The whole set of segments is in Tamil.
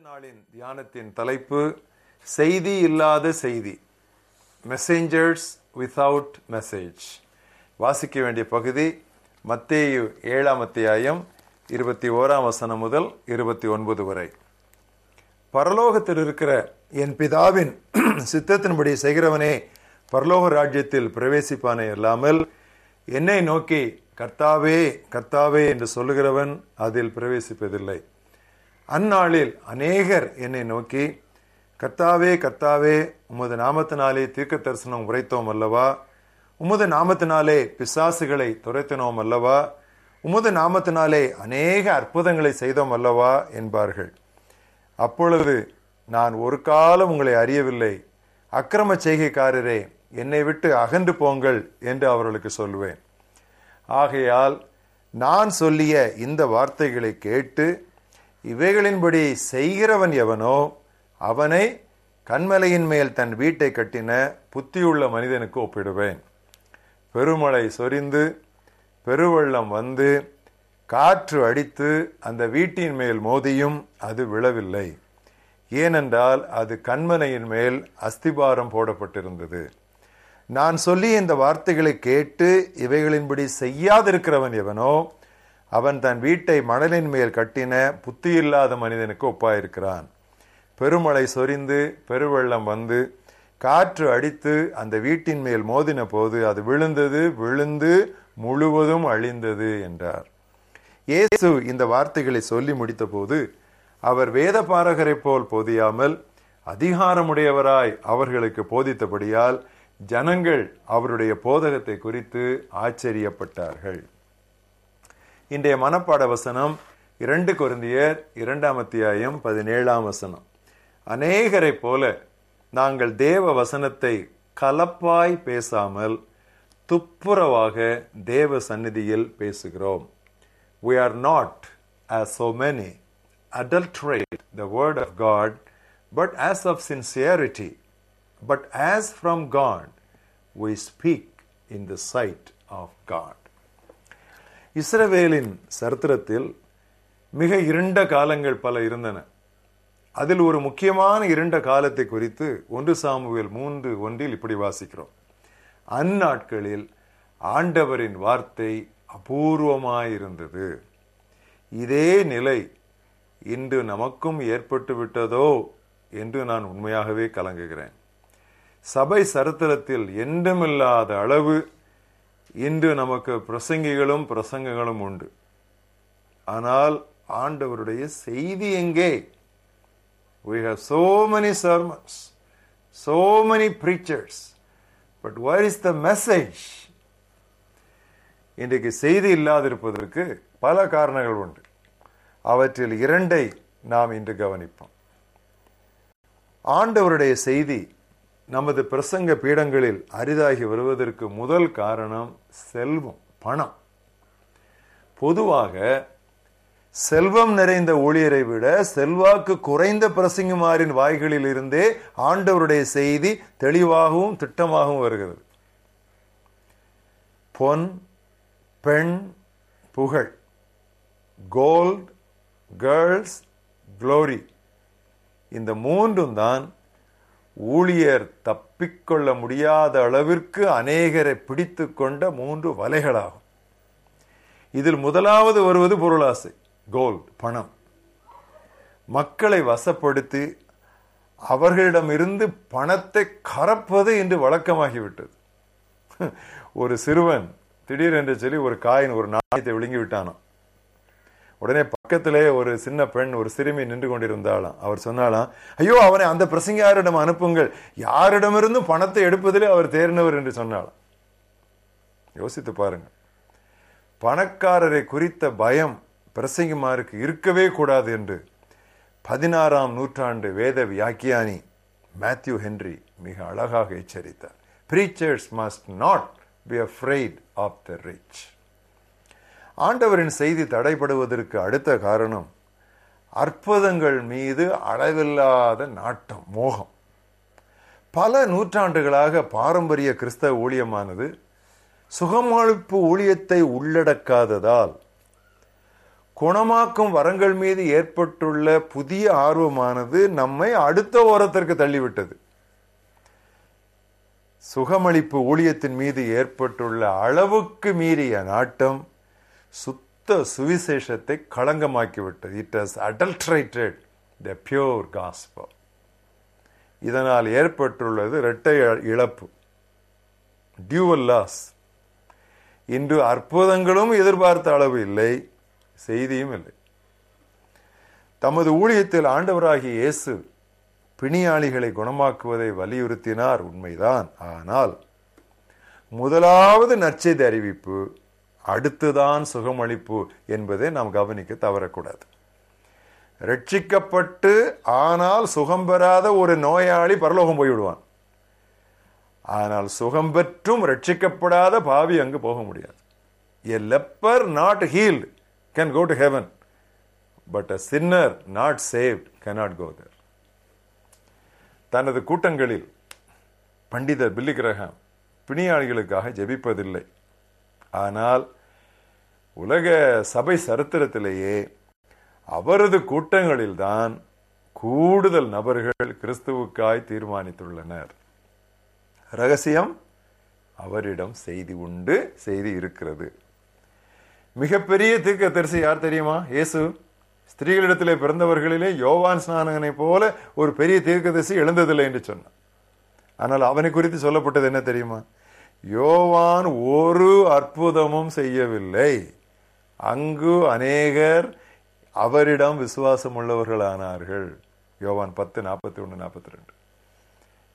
நாளின் தியானத்தின் தலைப்பு செய்தி இல்லாத செய்தி மெசேஞ்சர்ஸ் வித்தவுட் மெசேஜ் வாசிக்க வேண்டிய பகுதி மத்தேயு ஏழாம் அத்தியாயம் இருபத்தி ஓராம் வசனம் முதல் இருபத்தி ஒன்பது வரை. பரலோகத்தில் இருக்கிற என் பிதாவின் சித்தத்தின்படி செய்கிறவனே பரலோக ராஜ்யத்தில் பிரவேசிப்பானே அல்லாமல் என்னை நோக்கி கர்த்தாவே கர்த்தாவே என்று சொல்லுகிறவன் அதில் பிரவேசிப்பதில்லை. அந்நாளில் அநேகர் என்னை நோக்கி கர்த்தாவே கர்த்தாவே உமது நாமத்தினாலே தீர்க்க தரிசனம் உரைத்தோம் அல்லவா? உமது நாமத்தினாலே பிசாசுகளை துரைத்தினோம் அல்லவா? உமது நாமத்தினாலே அநேக அற்புதங்களை செய்தோம் அல்லவா? என்பார்கள். அப்பொழுது நான் ஒரு காலம் உங்களை அறியவில்லை. அக்கிரம செய்கைக்காரரே என்னை விட்டு அகன்று போங்கள் என்று அவர்களுக்கு சொல்லுவேன். ஆகையால் நான் சொல்லிய இந்த வார்த்தைகளை கேட்டு இவைகளின்படி செய்கிறவன் எவனோ அவனை கண்மலையின் மேல் தன் வீட்டை கட்டின புத்தியுள்ள மனிதனுக்கு ஒப்பிடுவேன். பெருமழை சொரிந்து பெருவெள்ளம் வந்து காற்று அடித்து அந்த வீட்டின் மேல் மோதியும் அது விழவில்லை. ஏனென்றால் அது கண்மனையின் மேல் அஸ்திபாரம் போடப்பட்டிருந்தது. நான் சொல்லி இந்த வார்த்தைகளை கேட்டு இவைகளின்படி செய்யாதிருக்கிறவன் எவனோ அவன் தன் வீட்டை மணலின் மேல் கட்டின புத்தியில்லாத மனிதனுக்கு ஒப்பாயிருக்கிறான். பெருமழை சொரிந்து பெருவெள்ளம் வந்து காற்று அடித்து அந்த வீட்டின் மேல் மோதின போது அது விழுந்தது விழுந்து முழுவதும் அழிந்தது என்றார். இயேசு இந்த வார்த்தைகளை சொல்லி முடித்தபோது அவர் வேத பாரகரை போல் போதியாமல் அதிகாரமுடையவராய் அவர்களுக்கு போதித்தபடியால் ஜனங்கள் அவருடைய போதகத்தை குறித்து ஆச்சரியப்பட்டார்கள். இன்றைய மனப்பாட வசனம் இரண்டு குருந்தியர் இரண்டாம் அத்தியாயம் பதினேழாம் வசனம். அநேகரை போல நாங்கள் தேவ வசனத்தை கலப்பாய் பேசாமல் துப்புரவாக தேவ சந்நிதியில் பேசுகிறோம். We are not as so many adulterate the word of God but as of sincerity but as from God we speak in the sight of God. இஸ்ரவேலின் சரித்திரத்தில் மிக இருண்ட காலங்கள் பல இருந்தன. அதில் ஒரு முக்கியமான இருண்ட காலத்தை குறித்து ஒன்று சாமுவேல் மூன்று ஒன்றில் இப்படி வாசிக்கிறோம். அந்நாட்களில் ஆண்டவரின் வார்த்தை அபூர்வமாயிருந்தது. இதே நிலை இன்று நமக்கும் ஏற்பட்டு விட்டதோ என்று நான் உண்மையாகவே கலங்குகிறேன். சபை சரித்திரத்தில் என்றுமில்லாத அளவு இன்று நமக்கு பிரசங்கிகளும் பிரசங்கங்களும் உண்டு. ஆனால் ஆண்டவருடைய செய்தி எங்கே? We have so many sermons so many preachers but where is the message இன்றைக்கு செய்தி இல்லாதிருப்பதற்கு பல காரணங்கள் உண்டு. அவற்றில் இரண்டை நாம் இன்று கவனிப்போம். ஆண்டவருடைய செய்தி நமது பிரசங்க பீடங்களில் அரிதாகி வருவதற்கு முதல் காரணம் செல்வம் பணம். பொதுவாக செல்வம் நிறைந்த ஊழியரை விட செல்வாக்கு குறைந்த பிரசங்குமாரின் வாய்களில் இருந்தே ஆண்டவருடைய செய்தி தெளிவாகவும் திட்டமாகவும் வருகிறது. பொன் பெண் புகழ். Gold girls glory. இந்த மூன்றும் தான் ஊழியர் தப்பிக்கொள்ள முடியாத அளவிற்கு அநேகரை பிடித்து கொண்ட மூன்று வலைகளாகும். இதில் முதலாவது வருவது பொருளாசை கோல்ட் பணம். மக்களை வசப்படுத்தி அவர்களிடமிருந்து பணத்தை கறப்பது என்று வழக்கமாகிவிட்டது. ஒரு சிறுவன் திடீரென்று சொல்லி ஒரு காயின் ஒரு நாணயத்தை விழுங்கி விட்டானோ உடனே பக்கத்திலே ஒரு சின்ன பெண் ஒரு சிறுமி நின்று கொண்டிருந்தாளாம். அவர் சொன்னாலாம் ஐயோ அவனை அந்த பிரசங்கியாரிடம் அனுப்புங்கள். யாரிடமிருந்தும் பணத்தை எடுப்பதிலே அவர் தேர்ந்தவர் என்று சொன்னாலாம் யோசித்து பாருங்க பணக்காரரை குறித்த பயம் பிரசங்கிமாருக்கு இருக்கவே கூடாது என்று பதினாறாம் நூற்றாண்டு வேத வியாக்கியானி மேத்யூ ஹென்றி மிக அழகாக எச்சரித்தார். Preachers must not be afraid of the rich ஆண்டவரின் செய்தி தடைப்படுவதற்கு அடுத்த காரணம் அற்புதங்கள் மீது அளவில்லாத நாட்டம் மோகம். பல நூற்றாண்டுகளாக பாரம்பரிய கிறிஸ்தவ ஊழியமானது சுகமளிப்பு ஊழியத்தை உள்ளடக்காததால் குணமாக்கும் வரங்கள் மீது ஏற்பட்டுள்ள புதிய ஆர்வமானது நம்மை அடுத்த ஓரத்திற்கு தள்ளிவிட்டது. சுகமளிப்பு ஊழியத்தின் மீது ஏற்பட்டுள்ள அளவுக்கு மீறிய நாட்டம் சுத்த சுவிசேஷத்தை களங்கமாக்கிவிட்டது it has adulterated the pure gospel இதனால் ஏற்பட்டுள்ளது இரட்டை இழப்பு. டியூவல் லாஸ் இன்று அற்புதங்களும் எதிர்பார்த்த அளவு இல்லை. செய்தியும் இல்லை. தமது ஊழியத்தில் ஆண்டவராகிய இயேசு பிணியாளிகளை குணமாக்குவதை வலியுறுத்தினார். உண்மைதான். ஆனால் முதலாவது நற்செய்தி அறிவிப்பு அடுத்துதான் சுகமளிப்பு என்பதை நாம் கவனிக்க தவறக்கூடாது. ரட்சிக்கப்பட்டு ஆனால் சுகம் பெறாத ஒரு நோயாளி பரலோகம் போய்விடுவான் ஆனால் சுகம் பெற்றும் ரட்சிக்கப்படாத பாவி அங்கு போக முடியாது. A leper not healed can go to heaven but a sinner not saved cannot go there தனது கூட்டங்களில் பண்டிதர் பில்லி கிரகம் பிணியாளிகளுக்காக ஜெபிப்பதில்லை. ஆனால் உலக சபை சரித்திரத்திலேயே அவரது கூட்டங்களில்தான் கூடுதல் நபர்கள் கிறிஸ்துவுக்காய் தீர்மானித்துள்ளனர். ரகசியம் அவரிடம் செய்தி உண்டு செய்தி இருக்கிறது. மிகப்பெரிய தீர்க்க தரிசி யார் தெரியுமா? இயேசு. ஸ்திரீகளிடத்திலே பிறந்தவர்களிலே யோவான் ஸ்நானகனை போல ஒரு பெரிய தீர்க்கதரிசி எழுந்ததில்லை என்று சொன்னான். ஆனால் அவனை குறித்து சொல்லப்பட்டது என்ன தெரியுமா? யோவான் ஒரு அற்புதமும் செய்யவில்லை. அங்கு அநேகர் அவரிடம் விசுவாசம் உள்ளவர்களானார்கள் யோவான் பத்து நாற்பத்தி ஒன்று நாற்பத்தி ரெண்டு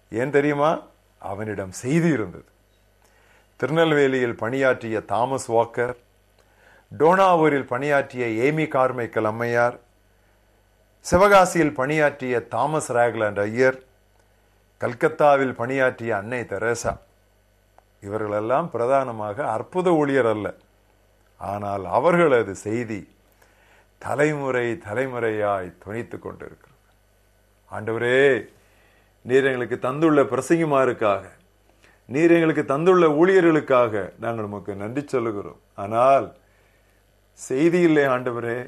ஏன் தெரியுமா? அவனிடம் செய்தி இருந்தது. திருநெல்வேலியில் பணியாற்றிய தாமஸ் வாக்கர் டோனாவூரில் பணியாற்றிய ஏமி கார்மைக்கல் அம்மையார் சிவகாசியில் பணியாற்றிய தாமஸ் ராக்லாண்ட் ஐயர் கல்கத்தாவில் பணியாற்றிய அன்னை தெரேசா இவர்களெல்லாம் பிரதானமாக அற்புத ஊழியர் அல்ல. ஆனால் அவர்களது செய்தி தலைமுறை தலைமுறையாய் துணித்து கொண்டிருக்கிறது. ஆண்டவரே நீர் எங்களுக்கு தந்துள்ள பிரசங்கிமாருக்காக நீர் எங்களுக்கு தந்துள்ள ஊழியர்களுக்காக நாங்கள் உமக்கு நன்றி சொல்லுகிறோம். ஆனால் செய்தி இல்லை ஆண்டவரே.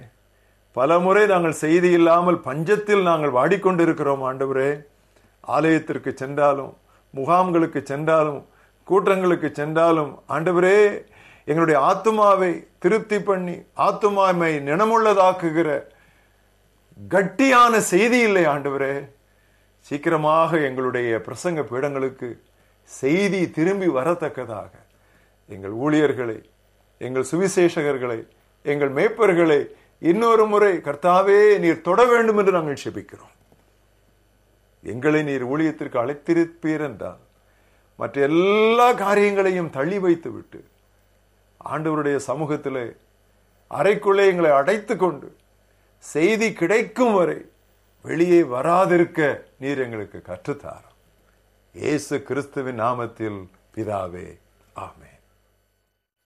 பல முறை நாங்கள் செய்தி இல்லாமல் பஞ்சத்தில் நாங்கள் வாடிக்கொண்டிருக்கிறோம் ஆண்டவரே. ஆலயத்திற்கு சென்றாலும் முகாம்களுக்கு சென்றாலும் கூட்டங்களுக்கு சென்றாலும் ஆண்டவரே எங்களுடைய ஆத்மாவை திருப்தி பண்ணி ஆத்மாவை நினமுள்ளதாக்குகிற கட்டியான செய்தி இல்லை ஆண்டவரே. சீக்கிரமாக எங்களுடைய பிரசங்க பீடங்களுக்கு செய்தி திரும்பி வரத்தக்கதாக. எங்கள் ஊழியர்களை எங்கள் சுவிசேஷகர்களை எங்கள் மேய்ப்பர்களை இன்னொரு முறை கர்த்தாவே நீர் தொட வேண்டும் என்று நாங்கள் செபிக்கிறோம். எங்களை நீர் ஊழியத்திற்கு அழைத்திருப்பீர் என்றால் மற்ற எல்லா காரியங்களையும் தள்ளி வைத்து விட்டு ஆண்டவருடைய சமூகத்திலே அறைக்குள்ளே எங்களை அடைத்து கொண்டு செய்தி கிடைக்கும் வரை வெளியே வராதிருக்க நீர் எங்களுக்கு கற்றுத்தாரம். இயேசு கிறிஸ்துவின் நாமத்தில் பிதாவே ஆமே